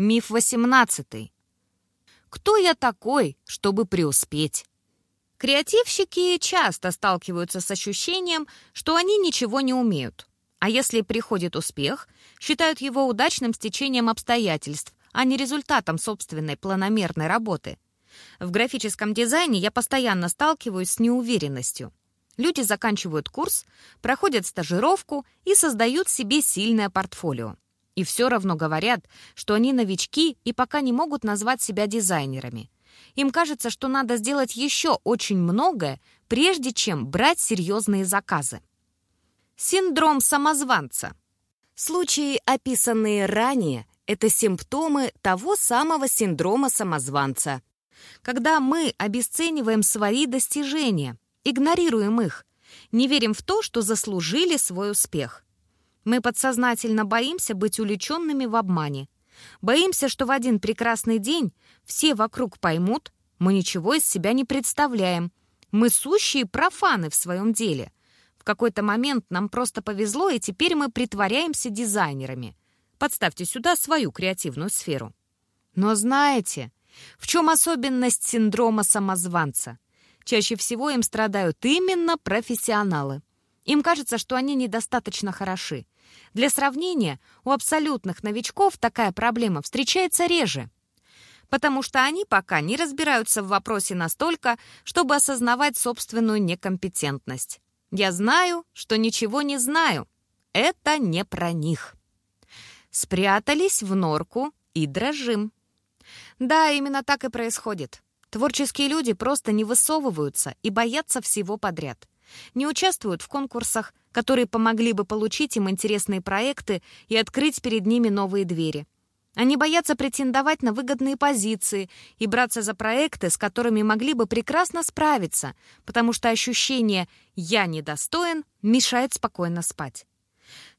Миф 18. Кто я такой, чтобы преуспеть? Креативщики часто сталкиваются с ощущением, что они ничего не умеют. А если приходит успех, считают его удачным стечением обстоятельств, а не результатом собственной планомерной работы. В графическом дизайне я постоянно сталкиваюсь с неуверенностью. Люди заканчивают курс, проходят стажировку и создают себе сильное портфолио. И все равно говорят, что они новички и пока не могут назвать себя дизайнерами. Им кажется, что надо сделать еще очень многое, прежде чем брать серьезные заказы. Синдром самозванца. Случаи, описанные ранее, это симптомы того самого синдрома самозванца. Когда мы обесцениваем свои достижения, игнорируем их, не верим в то, что заслужили свой успех. Мы подсознательно боимся быть увлеченными в обмане. Боимся, что в один прекрасный день все вокруг поймут, мы ничего из себя не представляем. Мы сущие профаны в своем деле. В какой-то момент нам просто повезло, и теперь мы притворяемся дизайнерами. Подставьте сюда свою креативную сферу. Но знаете, в чем особенность синдрома самозванца? Чаще всего им страдают именно профессионалы. Им кажется, что они недостаточно хороши. Для сравнения, у абсолютных новичков такая проблема встречается реже. Потому что они пока не разбираются в вопросе настолько, чтобы осознавать собственную некомпетентность. Я знаю, что ничего не знаю. Это не про них. Спрятались в норку и дрожим. Да, именно так и происходит. Творческие люди просто не высовываются и боятся всего подряд не участвуют в конкурсах, которые помогли бы получить им интересные проекты и открыть перед ними новые двери. Они боятся претендовать на выгодные позиции и браться за проекты, с которыми могли бы прекрасно справиться, потому что ощущение «я недостоин» мешает спокойно спать.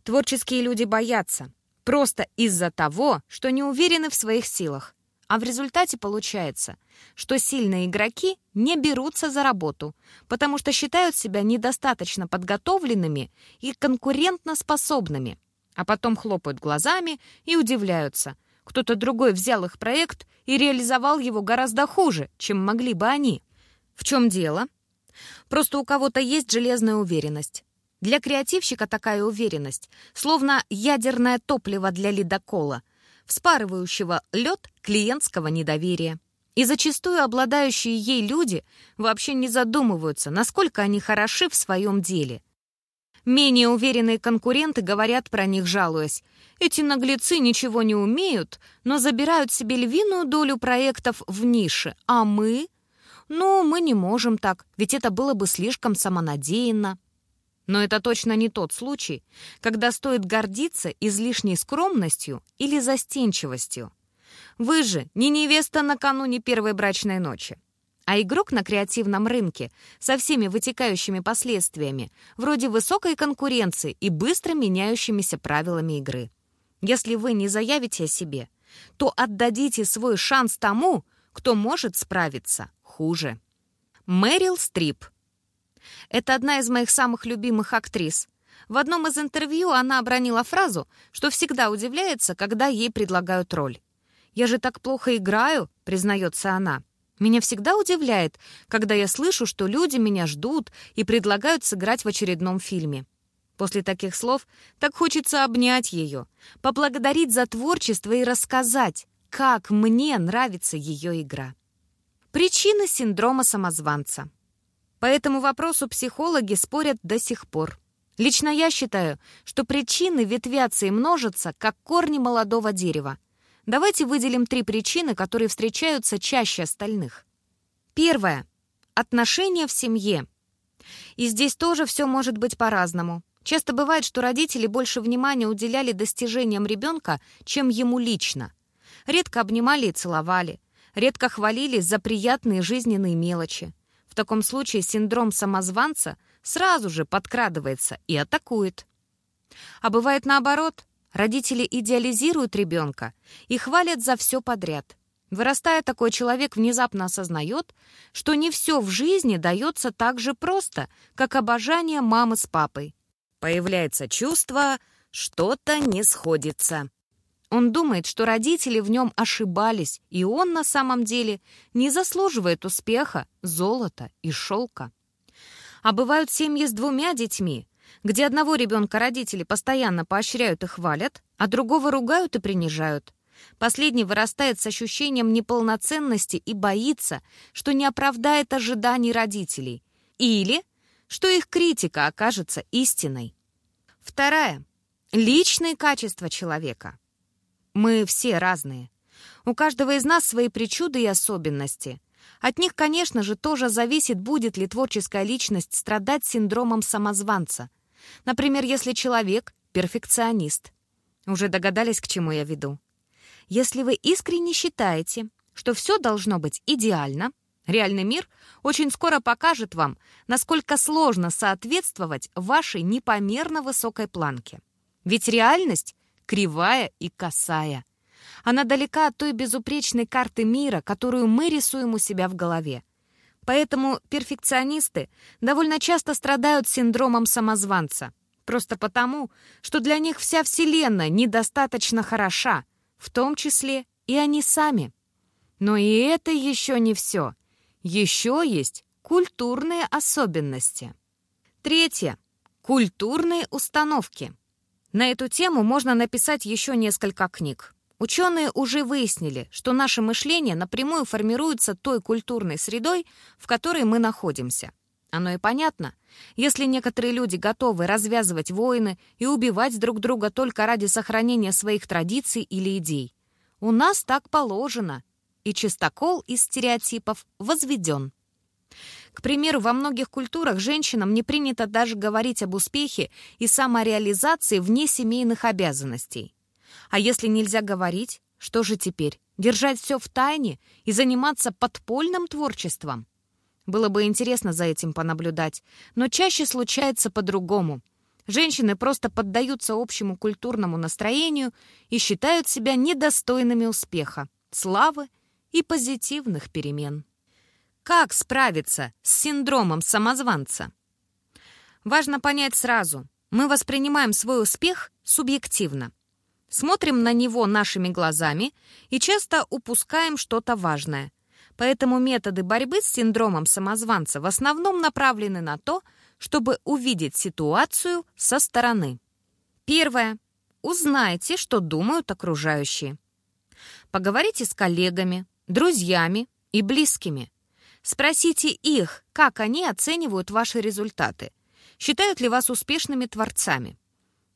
Творческие люди боятся, просто из-за того, что не уверены в своих силах. А в результате получается, что сильные игроки не берутся за работу, потому что считают себя недостаточно подготовленными и конкурентноспособными, а потом хлопают глазами и удивляются. Кто-то другой взял их проект и реализовал его гораздо хуже, чем могли бы они. В чем дело? Просто у кого-то есть железная уверенность. Для креативщика такая уверенность, словно ядерное топливо для ледокола — вспарывающего лед клиентского недоверия. И зачастую обладающие ей люди вообще не задумываются, насколько они хороши в своем деле. Менее уверенные конкуренты говорят про них, жалуясь. Эти наглецы ничего не умеют, но забирают себе львиную долю проектов в нише, а мы... Ну, мы не можем так, ведь это было бы слишком самонадеянно. Но это точно не тот случай, когда стоит гордиться излишней скромностью или застенчивостью. Вы же не невеста накануне первой брачной ночи, а игрок на креативном рынке со всеми вытекающими последствиями, вроде высокой конкуренции и быстро меняющимися правилами игры. Если вы не заявите о себе, то отдадите свой шанс тому, кто может справиться хуже. Мэрил Стрип – это одна из моих самых любимых актрис. В одном из интервью она обронила фразу, что всегда удивляется, когда ей предлагают роль. «Я же так плохо играю», — признается она. «Меня всегда удивляет, когда я слышу, что люди меня ждут и предлагают сыграть в очередном фильме». После таких слов так хочется обнять ее, поблагодарить за творчество и рассказать, как мне нравится ее игра. Причины синдрома самозванца. По этому вопросу психологи спорят до сих пор. Лично я считаю, что причины ветвятся и множатся, как корни молодого дерева. Давайте выделим три причины, которые встречаются чаще остальных. Первое. Отношения в семье. И здесь тоже все может быть по-разному. Часто бывает, что родители больше внимания уделяли достижениям ребенка, чем ему лично. Редко обнимали и целовали. Редко хвалили за приятные жизненные мелочи. Таком случае синдром самозванца сразу же подкрадывается и атакует. А бывает наоборот. Родители идеализируют ребенка и хвалят за все подряд. Вырастая, такой человек внезапно осознает, что не все в жизни дается так же просто, как обожание мамы с папой. Появляется чувство «что-то не сходится». Он думает, что родители в нем ошибались, и он на самом деле не заслуживает успеха, золота и шелка. А бывают семьи с двумя детьми, где одного ребенка родители постоянно поощряют и хвалят, а другого ругают и принижают. Последний вырастает с ощущением неполноценности и боится, что не оправдает ожиданий родителей. Или что их критика окажется истиной. Вторая. Личные качества человека. Мы все разные. У каждого из нас свои причуды и особенности. От них, конечно же, тоже зависит, будет ли творческая личность страдать синдромом самозванца. Например, если человек — перфекционист. Уже догадались, к чему я веду? Если вы искренне считаете, что все должно быть идеально, реальный мир очень скоро покажет вам, насколько сложно соответствовать вашей непомерно высокой планке. Ведь реальность кривая и косая. Она далека от той безупречной карты мира, которую мы рисуем у себя в голове. Поэтому перфекционисты довольно часто страдают синдромом самозванца. Просто потому, что для них вся Вселенная недостаточно хороша, в том числе и они сами. Но и это еще не все. Еще есть культурные особенности. Третье. Культурные установки. На эту тему можно написать еще несколько книг. Ученые уже выяснили, что наше мышление напрямую формируется той культурной средой, в которой мы находимся. Оно и понятно. Если некоторые люди готовы развязывать войны и убивать друг друга только ради сохранения своих традиций или идей. У нас так положено. И чистокол из стереотипов возведен. К примеру, во многих культурах женщинам не принято даже говорить об успехе и самореализации вне семейных обязанностей. А если нельзя говорить, что же теперь? Держать все в тайне и заниматься подпольным творчеством? Было бы интересно за этим понаблюдать, но чаще случается по-другому. Женщины просто поддаются общему культурному настроению и считают себя недостойными успеха, славы и позитивных перемен. Как справиться с синдромом самозванца? Важно понять сразу. Мы воспринимаем свой успех субъективно. Смотрим на него нашими глазами и часто упускаем что-то важное. Поэтому методы борьбы с синдромом самозванца в основном направлены на то, чтобы увидеть ситуацию со стороны. Первое. Узнайте, что думают окружающие. Поговорите с коллегами, друзьями и близкими. Спросите их, как они оценивают ваши результаты. Считают ли вас успешными творцами?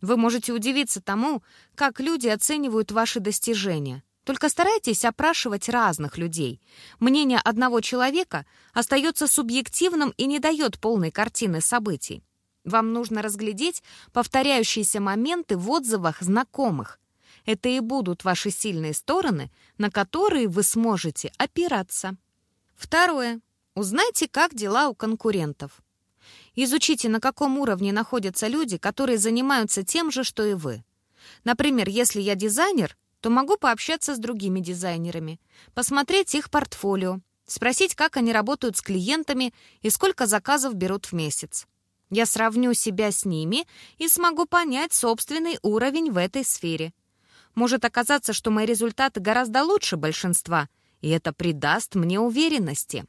Вы можете удивиться тому, как люди оценивают ваши достижения. Только старайтесь опрашивать разных людей. Мнение одного человека остается субъективным и не дает полной картины событий. Вам нужно разглядеть повторяющиеся моменты в отзывах знакомых. Это и будут ваши сильные стороны, на которые вы сможете опираться. Второе. Узнайте, как дела у конкурентов. Изучите, на каком уровне находятся люди, которые занимаются тем же, что и вы. Например, если я дизайнер, то могу пообщаться с другими дизайнерами, посмотреть их портфолио, спросить, как они работают с клиентами и сколько заказов берут в месяц. Я сравню себя с ними и смогу понять собственный уровень в этой сфере. Может оказаться, что мои результаты гораздо лучше большинства — и это придаст мне уверенности.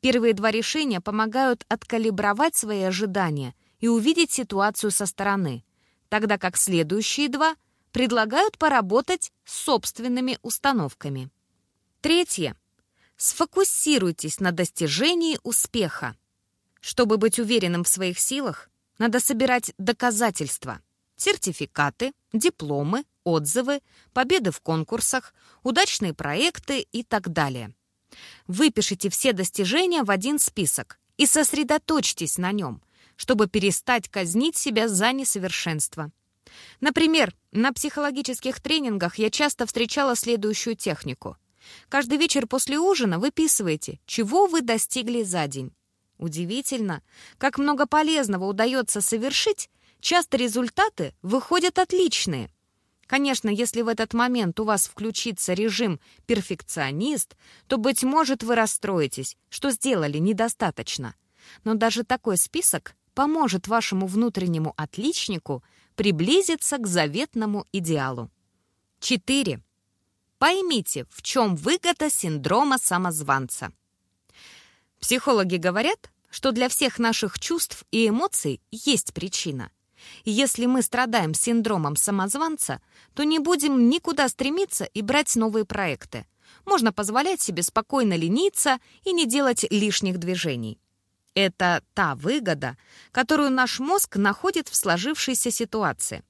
Первые два решения помогают откалибровать свои ожидания и увидеть ситуацию со стороны, тогда как следующие два предлагают поработать с собственными установками. Третье. Сфокусируйтесь на достижении успеха. Чтобы быть уверенным в своих силах, надо собирать доказательства, сертификаты, дипломы, отзывы, победы в конкурсах, удачные проекты и так далее. Выпишите все достижения в один список и сосредоточьтесь на нем, чтобы перестать казнить себя за несовершенство. Например, на психологических тренингах я часто встречала следующую технику. Каждый вечер после ужина выписывайте, чего вы достигли за день. Удивительно, как много полезного удается совершить, часто результаты выходят отличные. Конечно, если в этот момент у вас включится режим «перфекционист», то, быть может, вы расстроитесь, что сделали недостаточно. Но даже такой список поможет вашему внутреннему отличнику приблизиться к заветному идеалу. 4. Поймите, в чем выгода синдрома самозванца. Психологи говорят, что для всех наших чувств и эмоций есть причина. Если мы страдаем синдромом самозванца, то не будем никуда стремиться и брать новые проекты. Можно позволять себе спокойно лениться и не делать лишних движений. Это та выгода, которую наш мозг находит в сложившейся ситуации.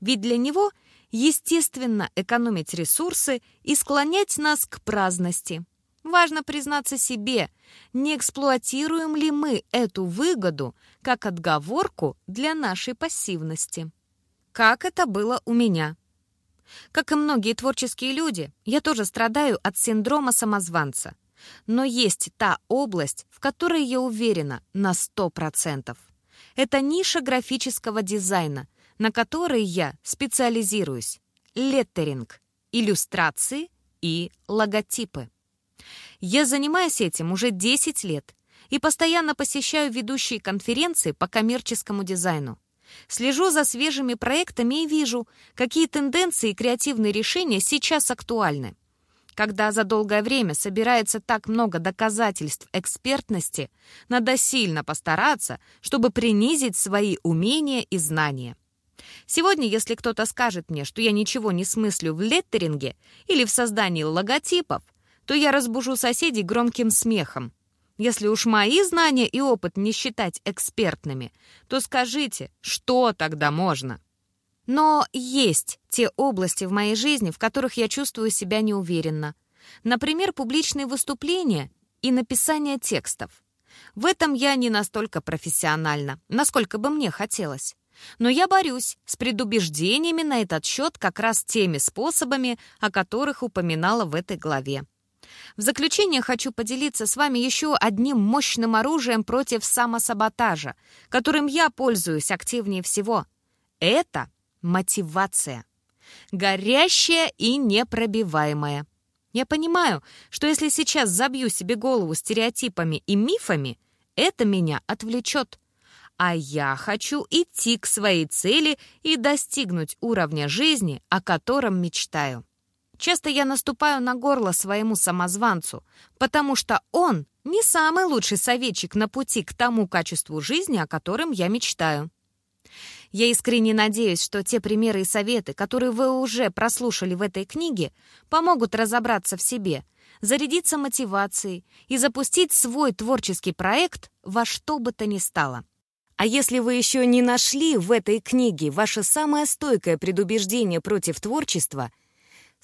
Ведь для него естественно экономить ресурсы и склонять нас к праздности. Важно признаться себе, не эксплуатируем ли мы эту выгоду как отговорку для нашей пассивности. Как это было у меня. Как и многие творческие люди, я тоже страдаю от синдрома самозванца. Но есть та область, в которой я уверена на 100%. Это ниша графического дизайна, на которой я специализируюсь. Леттеринг, иллюстрации и логотипы. Я занимаюсь этим уже 10 лет и постоянно посещаю ведущие конференции по коммерческому дизайну. Слежу за свежими проектами и вижу, какие тенденции и креативные решения сейчас актуальны. Когда за долгое время собирается так много доказательств экспертности, надо сильно постараться, чтобы принизить свои умения и знания. Сегодня, если кто-то скажет мне, что я ничего не смыслю в леттеринге или в создании логотипов, то я разбужу соседей громким смехом. Если уж мои знания и опыт не считать экспертными, то скажите, что тогда можно? Но есть те области в моей жизни, в которых я чувствую себя неуверенно. Например, публичные выступления и написание текстов. В этом я не настолько профессиональна, насколько бы мне хотелось. Но я борюсь с предубеждениями на этот счет как раз теми способами, о которых упоминала в этой главе. В заключение хочу поделиться с вами еще одним мощным оружием против самосаботажа, которым я пользуюсь активнее всего. Это мотивация. Горящая и непробиваемая. Я понимаю, что если сейчас забью себе голову стереотипами и мифами, это меня отвлечет. А я хочу идти к своей цели и достигнуть уровня жизни, о котором мечтаю. Часто я наступаю на горло своему самозванцу, потому что он не самый лучший советчик на пути к тому качеству жизни, о котором я мечтаю. Я искренне надеюсь, что те примеры и советы, которые вы уже прослушали в этой книге, помогут разобраться в себе, зарядиться мотивацией и запустить свой творческий проект во что бы то ни стало. А если вы еще не нашли в этой книге ваше самое стойкое предубеждение против творчества —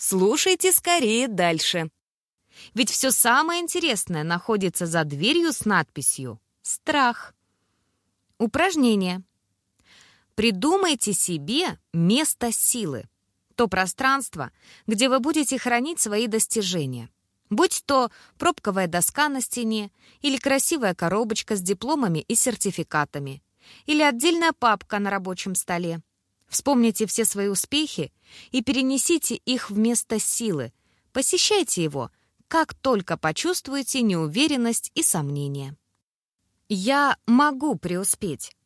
Слушайте скорее дальше. Ведь все самое интересное находится за дверью с надписью «Страх». Упражнение. Придумайте себе место силы. То пространство, где вы будете хранить свои достижения. Будь то пробковая доска на стене, или красивая коробочка с дипломами и сертификатами, или отдельная папка на рабочем столе. Вспомните все свои успехи и перенесите их вместо силы. Посещайте его, как только почувствуете неуверенность и сомнения. Я могу преуспеть.